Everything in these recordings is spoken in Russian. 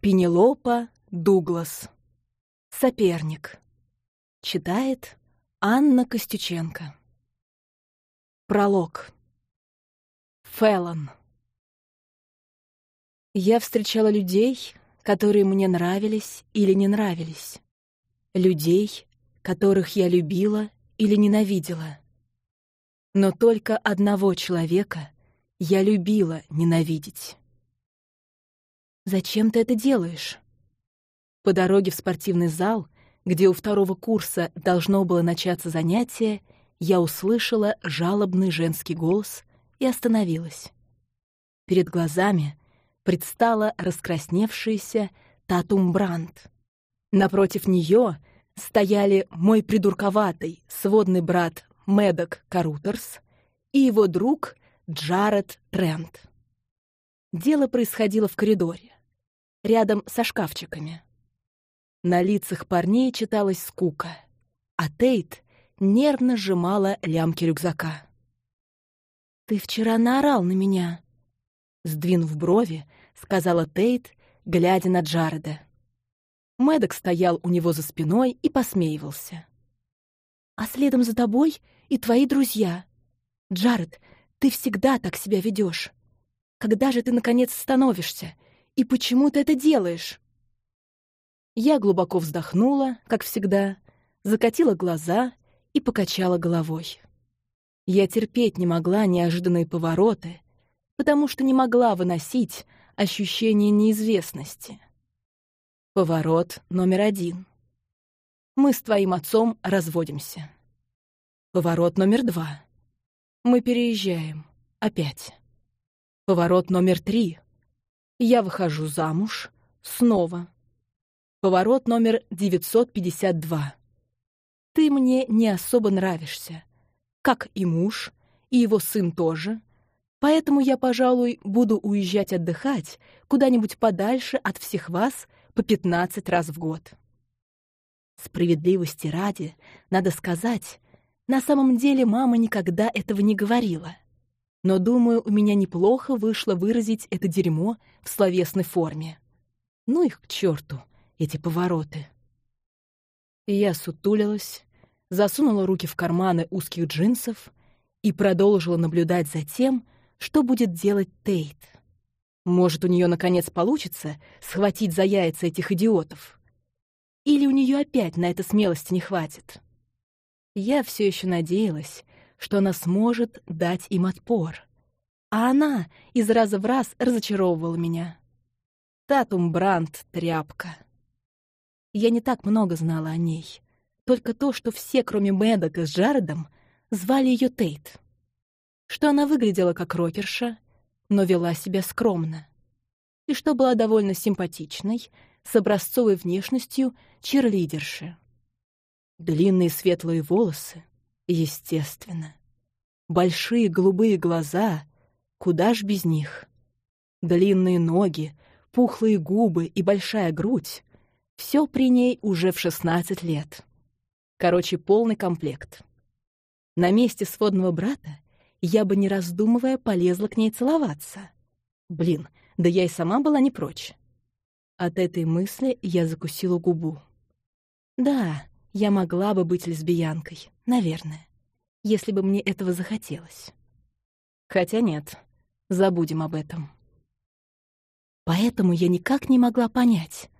Пенелопа Дуглас. Соперник. Читает Анна Костюченко. Пролог. Фэллон. Я встречала людей, которые мне нравились или не нравились. Людей, которых я любила или ненавидела. Но только одного человека я любила ненавидеть. «Зачем ты это делаешь?» По дороге в спортивный зал, где у второго курса должно было начаться занятие, я услышала жалобный женский голос и остановилась. Перед глазами предстала раскрасневшаяся Татум Брандт. Напротив нее стояли мой придурковатый сводный брат Медок Карутерс и его друг Джаред Трент. Дело происходило в коридоре рядом со шкафчиками. На лицах парней читалась скука, а Тейт нервно сжимала лямки рюкзака. «Ты вчера наорал на меня», — сдвинув брови, сказала Тейт, глядя на Джареда. Мэддок стоял у него за спиной и посмеивался. «А следом за тобой и твои друзья. Джаред, ты всегда так себя ведешь. Когда же ты, наконец, становишься и почему ты это делаешь?» Я глубоко вздохнула, как всегда, закатила глаза и покачала головой. Я терпеть не могла неожиданные повороты, потому что не могла выносить ощущение неизвестности. Поворот номер один. Мы с твоим отцом разводимся. Поворот номер два. Мы переезжаем. Опять. Поворот номер три. Я выхожу замуж. Снова. Поворот номер 952. Ты мне не особо нравишься. Как и муж, и его сын тоже. Поэтому я, пожалуй, буду уезжать отдыхать куда-нибудь подальше от всех вас по 15 раз в год. Справедливости ради, надо сказать, на самом деле мама никогда этого не говорила — но, думаю, у меня неплохо вышло выразить это дерьмо в словесной форме. Ну их к черту, эти повороты. И я сутулилась, засунула руки в карманы узких джинсов и продолжила наблюдать за тем, что будет делать Тейт. Может, у нее наконец получится схватить за яйца этих идиотов? Или у нее опять на это смелости не хватит? Я все еще надеялась, что она сможет дать им отпор. А она из раза в раз разочаровывала меня. Татум Брандт — тряпка. Я не так много знала о ней. Только то, что все, кроме Мэддока с Джаредом, звали ее Тейт. Что она выглядела как рокерша, но вела себя скромно. И что была довольно симпатичной, с образцовой внешностью черлидерши. Длинные светлые волосы, Естественно. Большие голубые глаза, куда ж без них. Длинные ноги, пухлые губы и большая грудь — все при ней уже в 16 лет. Короче, полный комплект. На месте сводного брата я бы, не раздумывая, полезла к ней целоваться. Блин, да я и сама была не прочь. От этой мысли я закусила губу. Да, я могла бы быть лесбиянкой, наверное, если бы мне этого захотелось. Хотя нет, забудем об этом. Поэтому я никак не могла понять,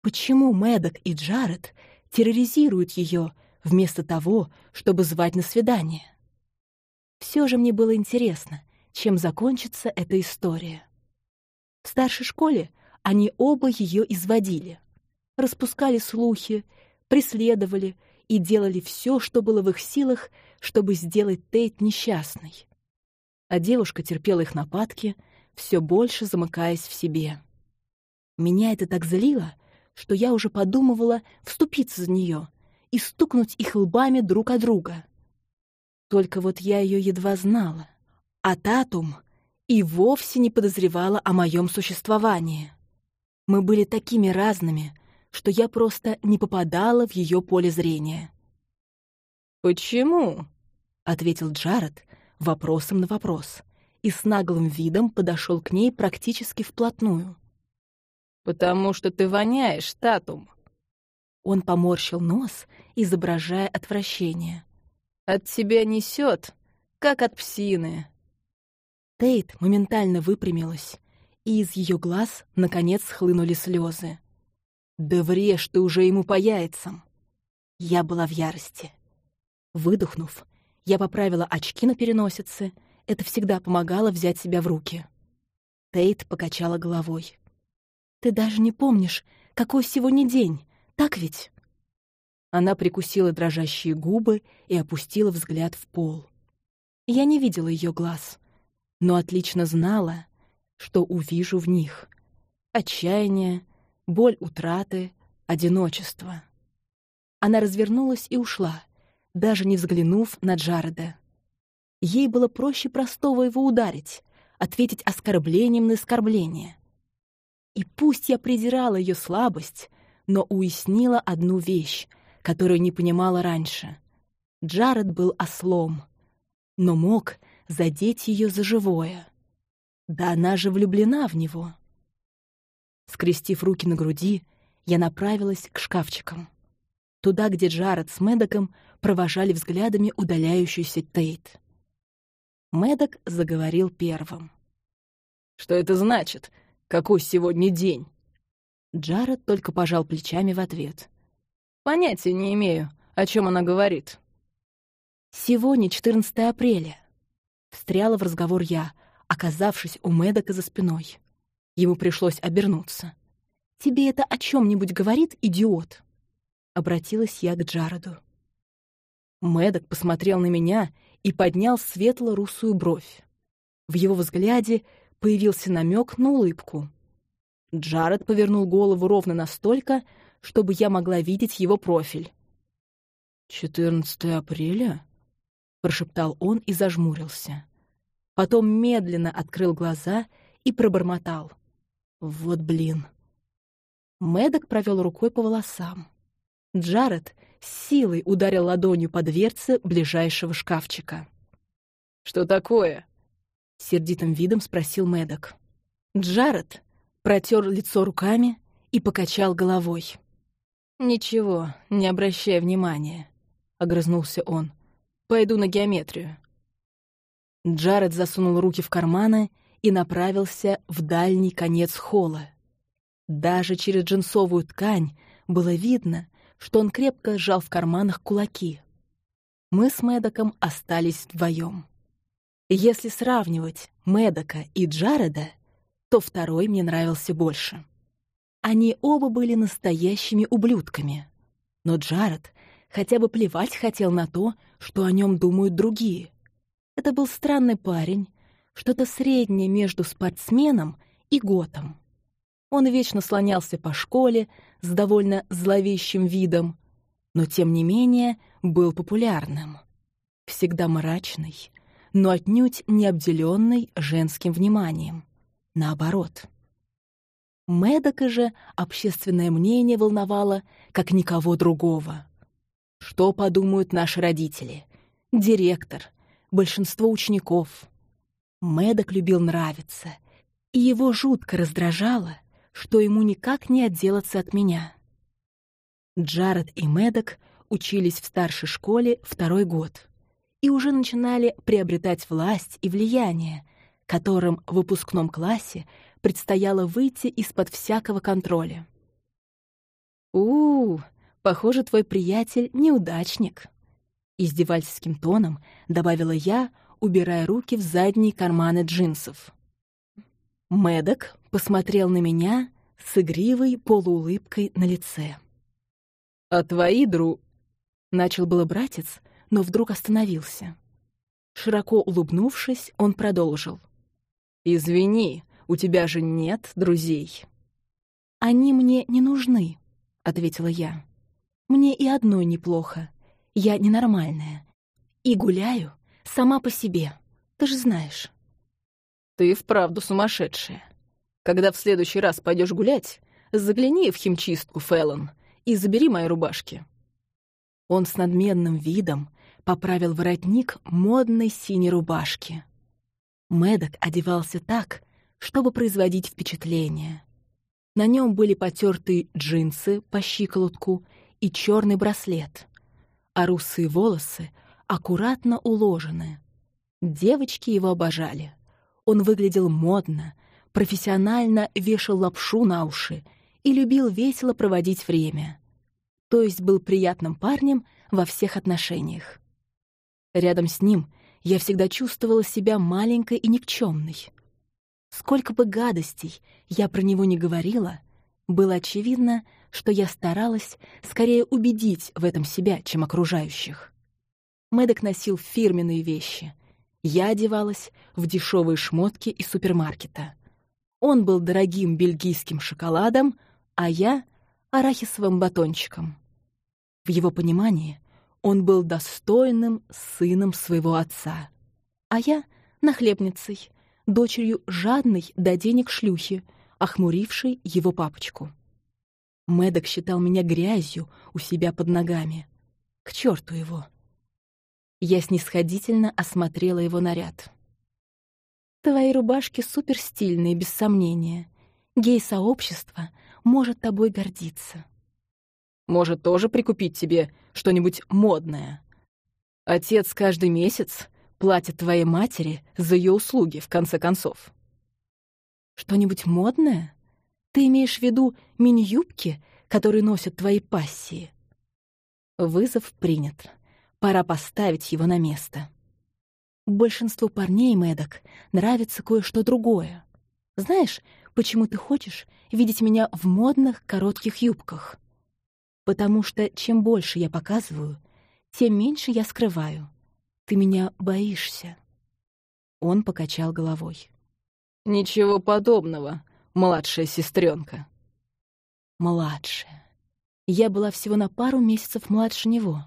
почему Мэддок и Джаред терроризируют ее вместо того, чтобы звать на свидание. Все же мне было интересно, чем закончится эта история. В старшей школе они оба ее изводили, распускали слухи, преследовали и делали все, что было в их силах, чтобы сделать Тейт несчастной. А девушка терпела их нападки, все больше замыкаясь в себе. Меня это так злило, что я уже подумывала вступиться за нее и стукнуть их лбами друг о друга. Только вот я ее едва знала, а Татум и вовсе не подозревала о моем существовании. Мы были такими разными, что я просто не попадала в ее поле зрения. «Почему?» — ответил Джаред вопросом на вопрос и с наглым видом подошел к ней практически вплотную. «Потому что ты воняешь, Татум». Он поморщил нос, изображая отвращение. «От тебя несет, как от псины». Тейт моментально выпрямилась, и из ее глаз, наконец, схлынули слезы. «Да врежь ты уже ему по яйцам!» Я была в ярости. Выдохнув, я поправила очки на переносице. Это всегда помогало взять себя в руки. Тейт покачала головой. «Ты даже не помнишь, какой сегодня день, так ведь?» Она прикусила дрожащие губы и опустила взгляд в пол. Я не видела ее глаз, но отлично знала, что увижу в них. Отчаяние, боль утраты, одиночество. Она развернулась и ушла, даже не взглянув на Джареда. Ей было проще простого его ударить, ответить оскорблением на оскорбление. И пусть я презирала ее слабость, но уяснила одну вещь, которую не понимала раньше. Джаред был ослом, но мог задеть ее за живое. Да она же влюблена в него. Скрестив руки на груди, я направилась к шкафчикам. Туда, где Джаред с Мэддоком провожали взглядами удаляющуюся Тейт. Мэддок заговорил первым. «Что это значит? Какой сегодня день?» Джаред только пожал плечами в ответ. «Понятия не имею, о чем она говорит». «Сегодня 14 апреля», — встряла в разговор я, оказавшись у Мэддока за спиной. Ему пришлось обернуться. «Тебе это о чем нибудь говорит, идиот?» Обратилась я к Джареду. Мэддок посмотрел на меня и поднял светло-русую бровь. В его взгляде появился намек на улыбку. Джаред повернул голову ровно настолько, чтобы я могла видеть его профиль. «14 апреля?» — прошептал он и зажмурился. Потом медленно открыл глаза и пробормотал. Вот блин. Мэддок провел рукой по волосам. Джаред с силой ударил ладонью по дверце ближайшего шкафчика. «Что такое?» — сердитым видом спросил Мэддок. Джаред протер лицо руками и покачал головой. «Ничего, не обращай внимания», — огрызнулся он. «Пойду на геометрию». Джаред засунул руки в карманы и направился в дальний конец холла. Даже через джинсовую ткань было видно, что он крепко сжал в карманах кулаки. Мы с Мэдоком остались вдвоем. Если сравнивать Мэдока и Джареда, то второй мне нравился больше. Они оба были настоящими ублюдками. Но Джаред хотя бы плевать хотел на то, что о нем думают другие. Это был странный парень, что-то среднее между спортсменом и готом. Он вечно слонялся по школе с довольно зловещим видом, но, тем не менее, был популярным. Всегда мрачный, но отнюдь не обделенный женским вниманием. Наоборот. Мэдока же общественное мнение волновало, как никого другого. Что подумают наши родители, директор, большинство учеников — Мэддок любил нравиться, и его жутко раздражало, что ему никак не отделаться от меня. Джаред и Мэддок учились в старшей школе второй год и уже начинали приобретать власть и влияние, которым в выпускном классе предстояло выйти из-под всякого контроля. у, -у похоже, твой приятель — неудачник», — издевательским тоном добавила я, убирая руки в задние карманы джинсов. Медок посмотрел на меня с игривой полуулыбкой на лице. «А твои дру...» — начал было братец, но вдруг остановился. Широко улыбнувшись, он продолжил. «Извини, у тебя же нет друзей». «Они мне не нужны», — ответила я. «Мне и одной неплохо. Я ненормальная. И гуляю Сама по себе. Ты же знаешь. Ты вправду сумасшедшая. Когда в следующий раз пойдешь гулять, загляни в химчистку, Фэллон, и забери мои рубашки. Он с надменным видом поправил воротник модной синей рубашки. Мэддок одевался так, чтобы производить впечатление. На нем были потертые джинсы по щиколотку и черный браслет, а русые волосы аккуратно уложены. Девочки его обожали. Он выглядел модно, профессионально вешал лапшу на уши и любил весело проводить время. То есть был приятным парнем во всех отношениях. Рядом с ним я всегда чувствовала себя маленькой и никчемной. Сколько бы гадостей я про него не говорила, было очевидно, что я старалась скорее убедить в этом себя, чем окружающих. Мэддок носил фирменные вещи. Я одевалась в дешевые шмотки из супермаркета. Он был дорогим бельгийским шоколадом, а я — арахисовым батончиком. В его понимании он был достойным сыном своего отца, а я — нахлебницей, дочерью жадной до денег шлюхи, охмурившей его папочку. Мэддок считал меня грязью у себя под ногами. К черту его! Я снисходительно осмотрела его наряд. «Твои рубашки суперстильные, без сомнения. Гей-сообщество может тобой гордиться». «Может, тоже прикупить тебе что-нибудь модное? Отец каждый месяц платит твоей матери за ее услуги, в конце концов». «Что-нибудь модное? Ты имеешь в виду мини-юбки, которые носят твои пассии?» Вызов принят. Пора поставить его на место. Большинству парней, Мэддок, нравится кое-что другое. Знаешь, почему ты хочешь видеть меня в модных коротких юбках? Потому что чем больше я показываю, тем меньше я скрываю. Ты меня боишься. Он покачал головой. «Ничего подобного, младшая сестренка. Младшая. Я была всего на пару месяцев младше него.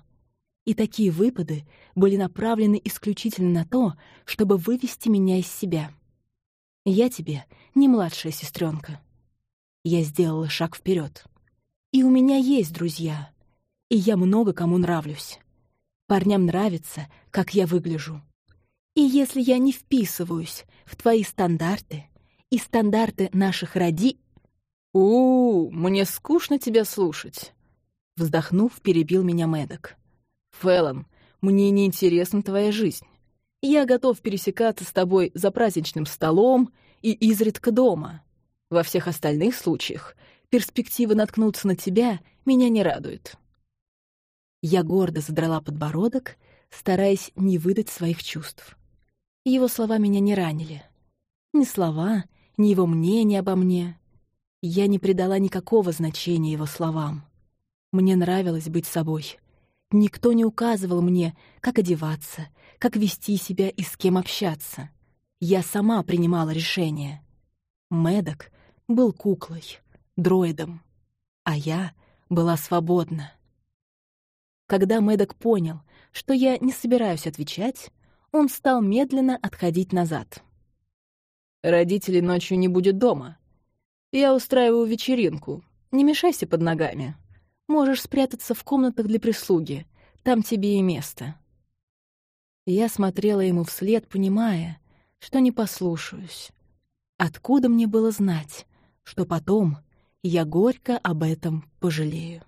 И такие выпады были направлены исключительно на то, чтобы вывести меня из себя. Я тебе не младшая сестренка. Я сделала шаг вперед. И у меня есть друзья. И я много кому нравлюсь. Парням нравится, как я выгляжу. И если я не вписываюсь в твои стандарты и стандарты наших роди... у, -у мне скучно тебя слушать. Вздохнув, перебил меня Мэддок. Фэллон, мне не интересна твоя жизнь. Я готов пересекаться с тобой за праздничным столом и изредка дома. Во всех остальных случаях перспектива наткнуться на тебя меня не радует. Я гордо задрала подбородок, стараясь не выдать своих чувств. Его слова меня не ранили. Ни слова, ни его мнение обо мне. Я не придала никакого значения его словам. Мне нравилось быть собой. Никто не указывал мне, как одеваться, как вести себя и с кем общаться. Я сама принимала решение. Медок был куклой, дроидом, а я была свободна. Когда Медок понял, что я не собираюсь отвечать, он стал медленно отходить назад. «Родителей ночью не будет дома. Я устраиваю вечеринку. Не мешайся под ногами. Можешь спрятаться в комнатах для прислуги. Там тебе и место». Я смотрела ему вслед, понимая, что не послушаюсь. Откуда мне было знать, что потом я горько об этом пожалею?